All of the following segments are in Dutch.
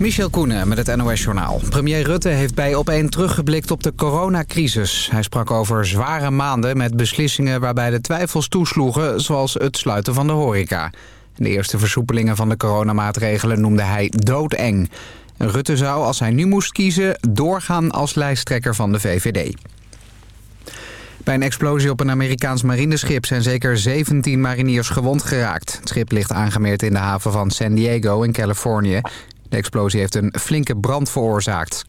Michel Koenen met het NOS-journaal. Premier Rutte heeft bij Op1 teruggeblikt op de coronacrisis. Hij sprak over zware maanden met beslissingen waarbij de twijfels toesloegen... zoals het sluiten van de horeca. De eerste versoepelingen van de coronamaatregelen noemde hij doodeng. Rutte zou, als hij nu moest kiezen, doorgaan als lijsttrekker van de VVD. Bij een explosie op een Amerikaans marineschip zijn zeker 17 mariniers gewond geraakt. Het schip ligt aangemeerd in de haven van San Diego in Californië. De explosie heeft een flinke brand veroorzaakt.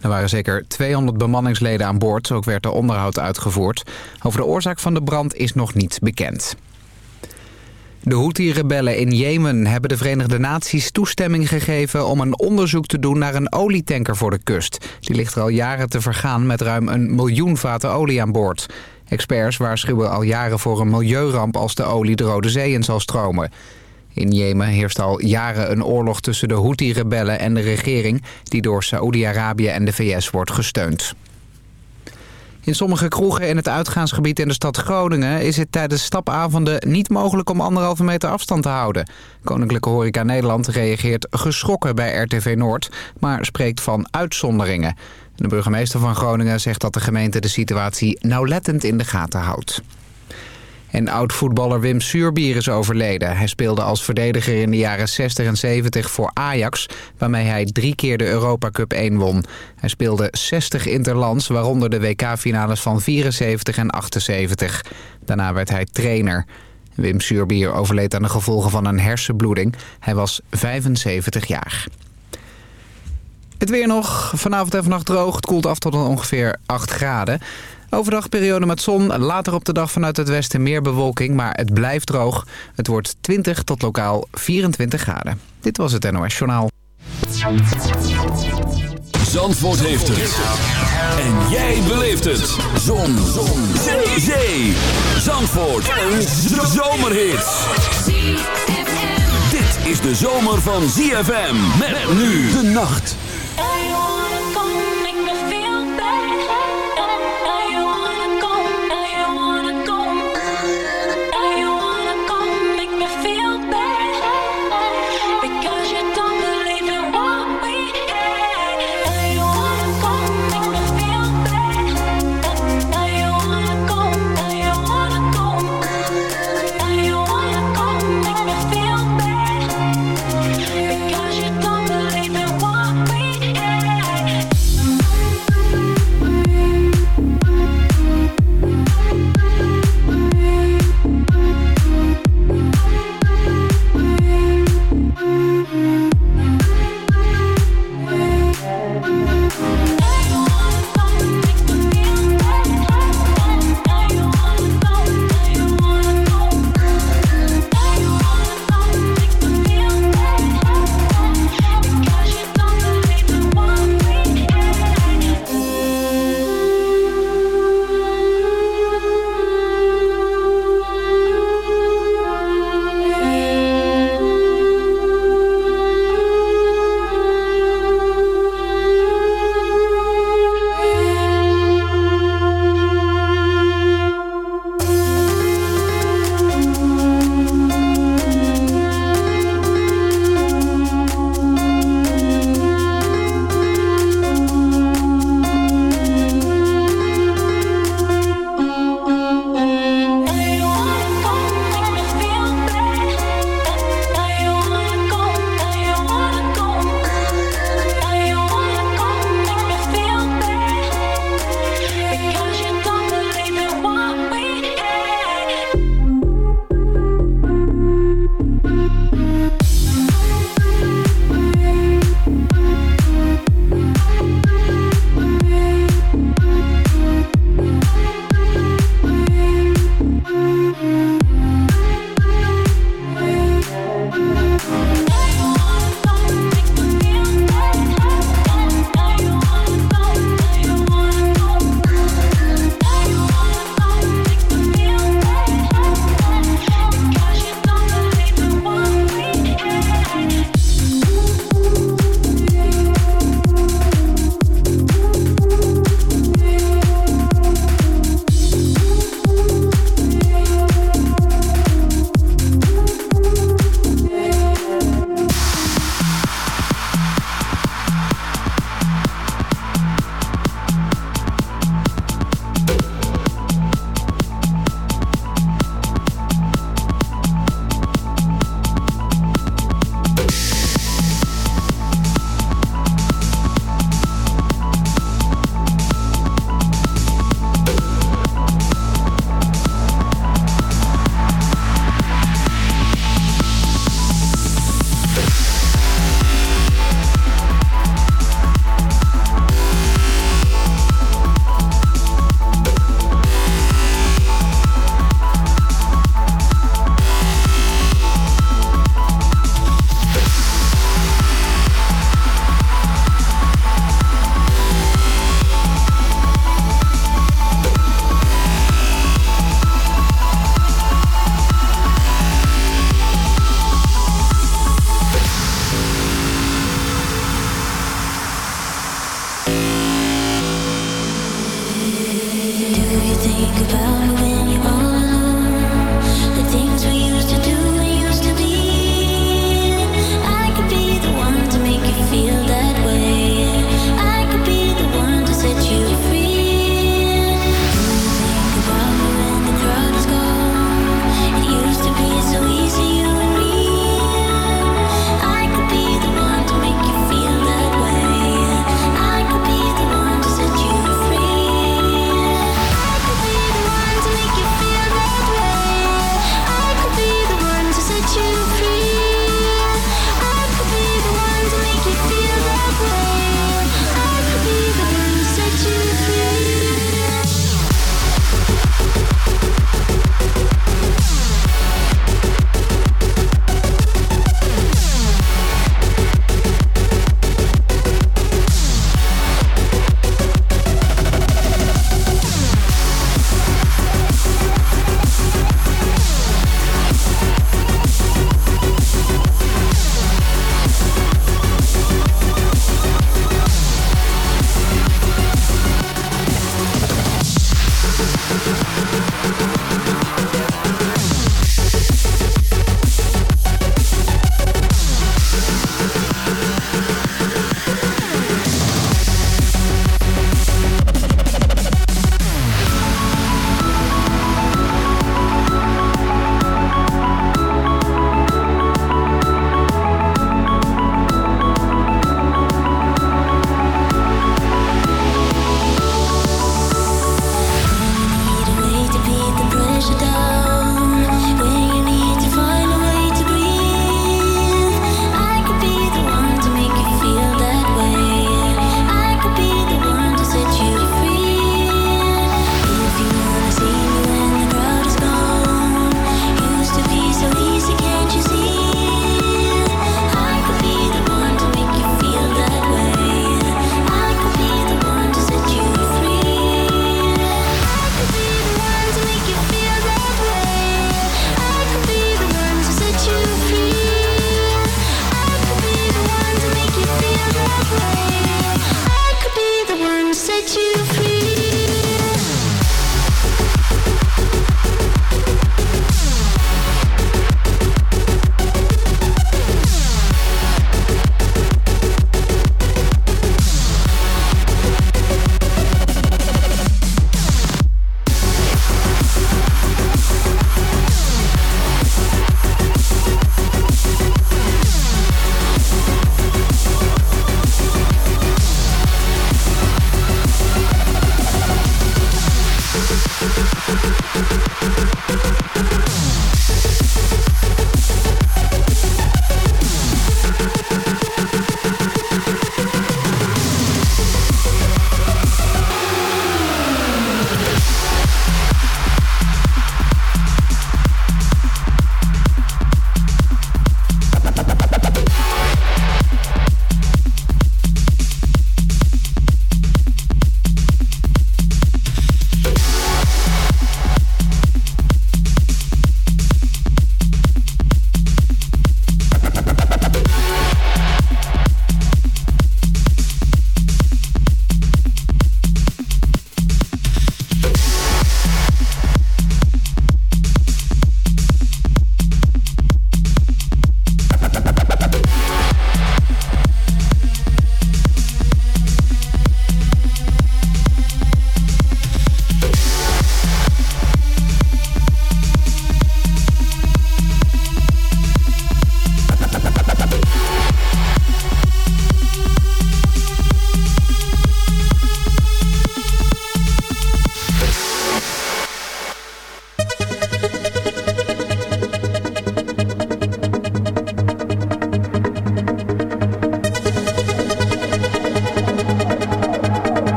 Er waren zeker 200 bemanningsleden aan boord, ook werd er onderhoud uitgevoerd. Over de oorzaak van de brand is nog niet bekend. De Houthi-rebellen in Jemen hebben de Verenigde Naties toestemming gegeven... om een onderzoek te doen naar een olietanker voor de kust. Die ligt er al jaren te vergaan met ruim een miljoen vaten olie aan boord. Experts waarschuwen al jaren voor een milieuramp als de olie de Rode Zee in zal stromen. In Jemen heerst al jaren een oorlog tussen de Houthi-rebellen en de regering... die door Saoedi-Arabië en de VS wordt gesteund. In sommige kroegen in het uitgaansgebied in de stad Groningen... is het tijdens stapavonden niet mogelijk om anderhalve meter afstand te houden. Koninklijke Horeca Nederland reageert geschrokken bij RTV Noord... maar spreekt van uitzonderingen. De burgemeester van Groningen zegt dat de gemeente de situatie nauwlettend in de gaten houdt. En oud-voetballer Wim Suurbier is overleden. Hij speelde als verdediger in de jaren 60 en 70 voor Ajax... waarmee hij drie keer de Europa Cup 1 won. Hij speelde 60 interlands, waaronder de WK-finales van 74 en 78. Daarna werd hij trainer. Wim Suurbier overleed aan de gevolgen van een hersenbloeding. Hij was 75 jaar. Het weer nog. Vanavond en vannacht droog. Het koelt af tot ongeveer 8 graden. Overdag periode met zon. Later op de dag vanuit het westen meer bewolking, maar het blijft droog. Het wordt 20 tot lokaal 24 graden. Dit was het NOS Journaal. Zandvoort heeft het. En jij beleeft het. Zon. zon. Zee. Zee. Zandvoort. Een zomerhit. Dit is de zomer van ZFM. Met nu de nacht.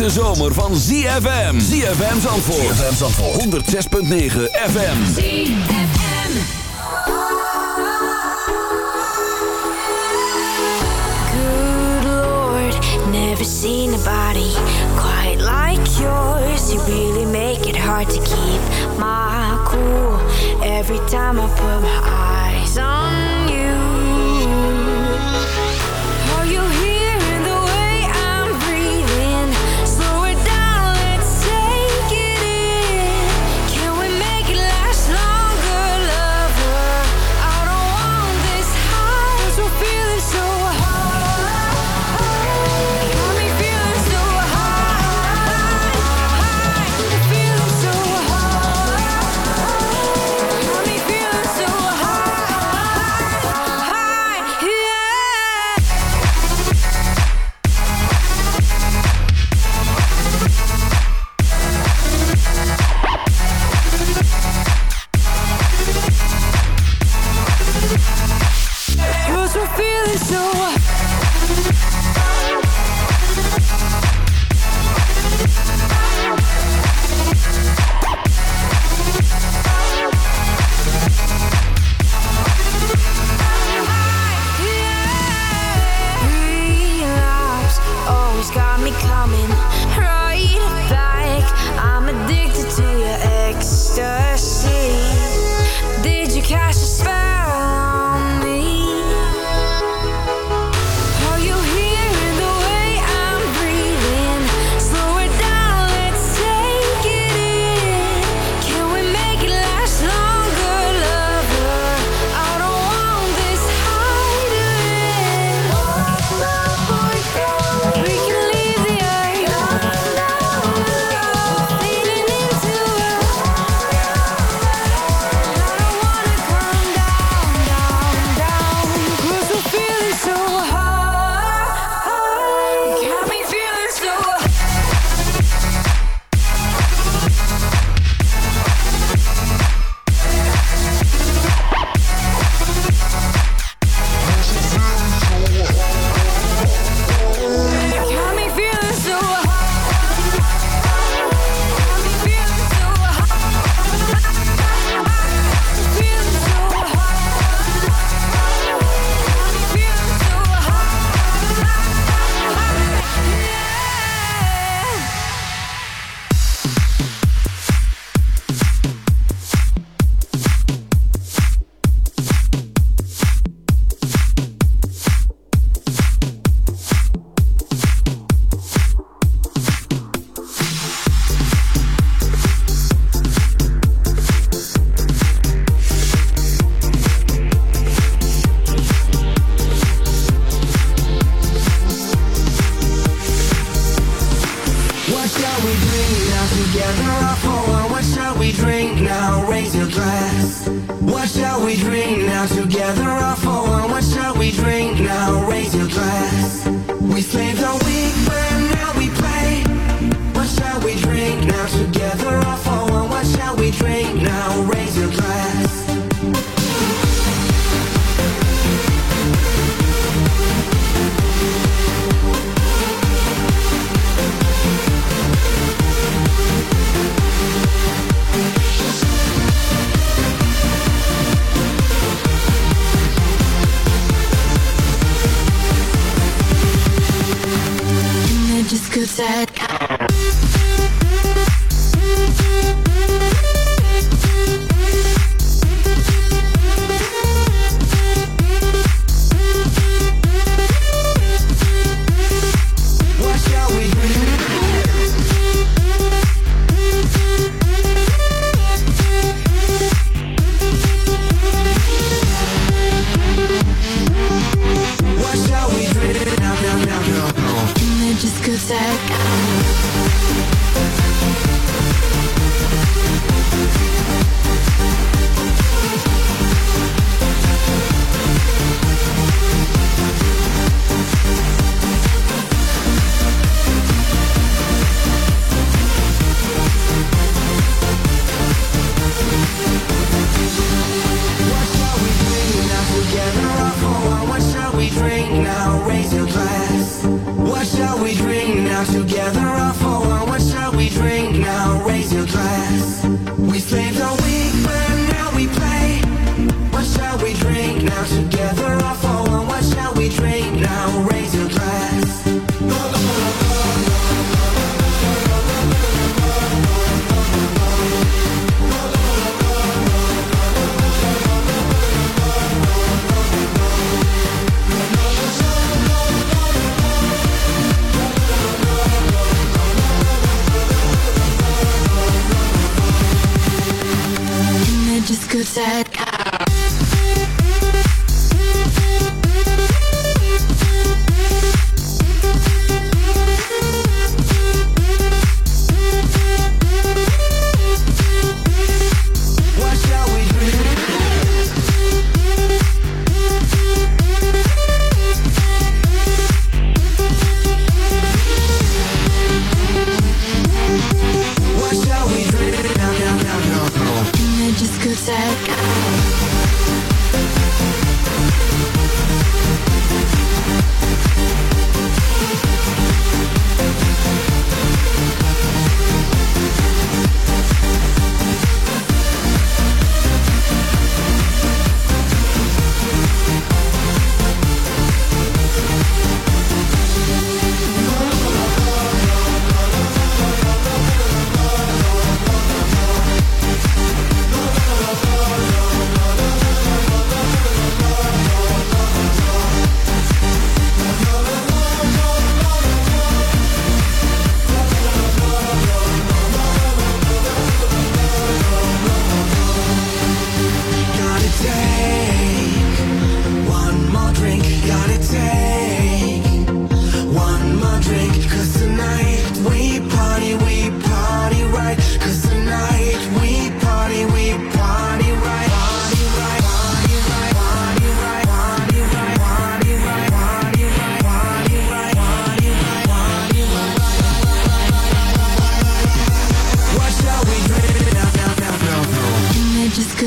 Hete zomer van ZFM. ZFM Zandvoort. ZFM Zandvoort. 106.9 FM. ZFM. Good Lord, never seen a body quite like yours. You really make it hard to keep my cool. Every time I put my eyes on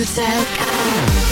music.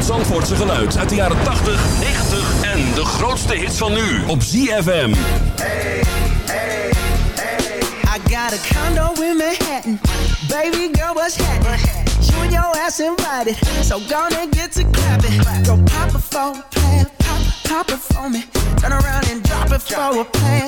Zandvoortse geluid uit de jaren 80, 90 en de grootste hits van nu op ZFM. Hey, hey, hey. I got a condo in Manhattan. Baby girl, what's happening? You and your ass invited. So gonna get to clapping. Go pop a phone, plan, pop, pop it for me. Turn around and drop it for a plan.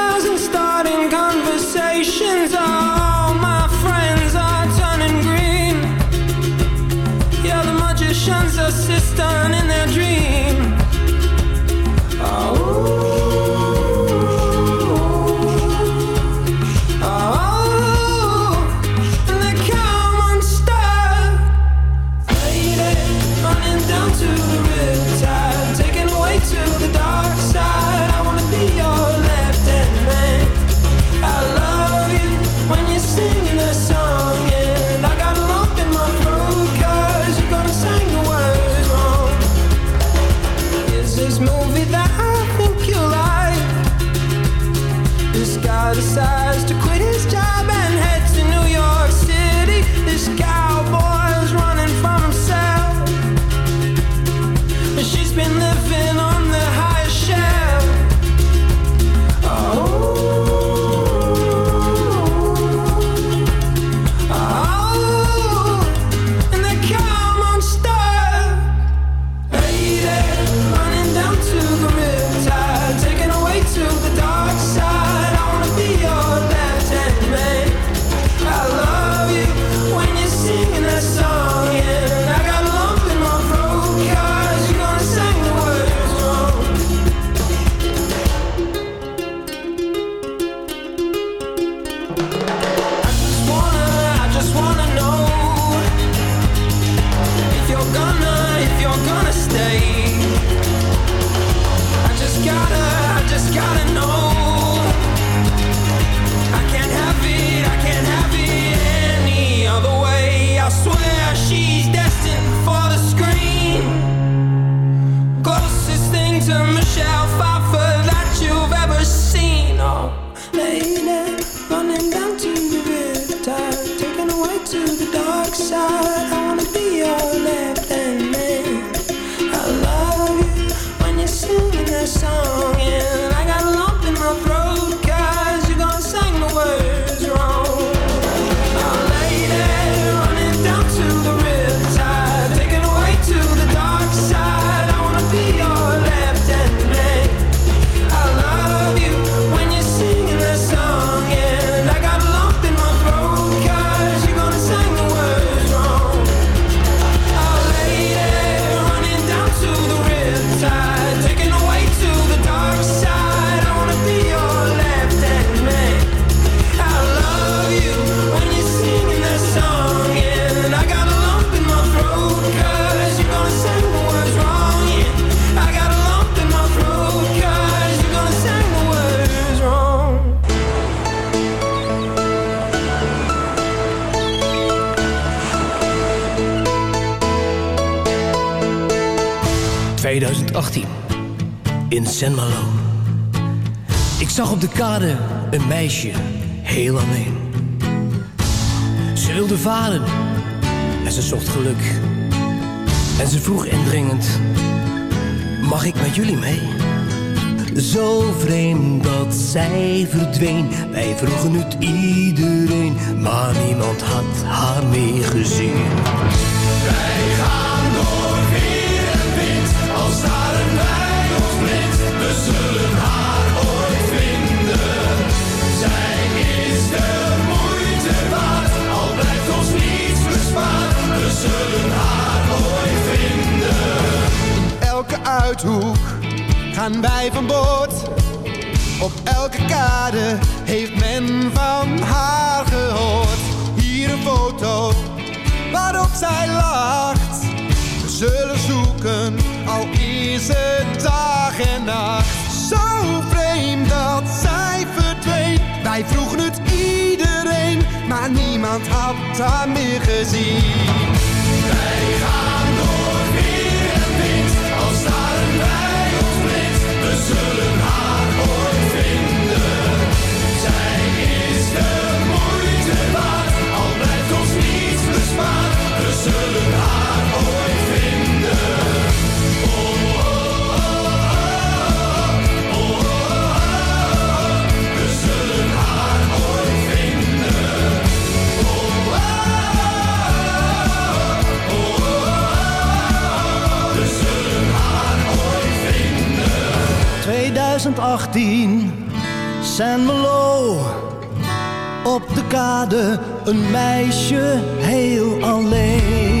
Malo. Ik zag op de kade een meisje, heel alleen. Ze wilde varen en ze zocht geluk. En ze vroeg indringend, mag ik met jullie mee? Zo vreemd dat zij verdween. Wij vroegen het iedereen, maar niemand had haar meer gezien. had haar meer gezien. 2018, San Melo. Op de kade een meisje heel alleen.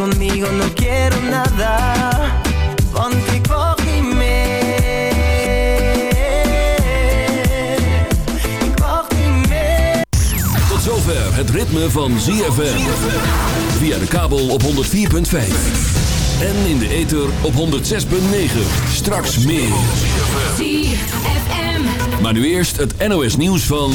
conmigo no quiero nada. Want ik wacht niet meer. Ik wacht niet meer. Tot zover het ritme van ZFM. Via de kabel op 104.5. En in de ether op 106.9. Straks meer. ZFM. Maar nu eerst het NOS nieuws van...